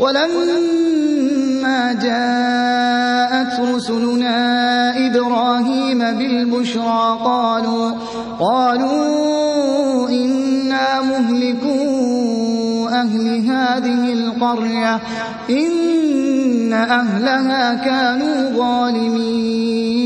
ولما جاءت رسلنا إبراهيم بالبشرى قالوا قالوا إنا مهلكو أهل هذه القرية إن أهلها كانوا ظالمين.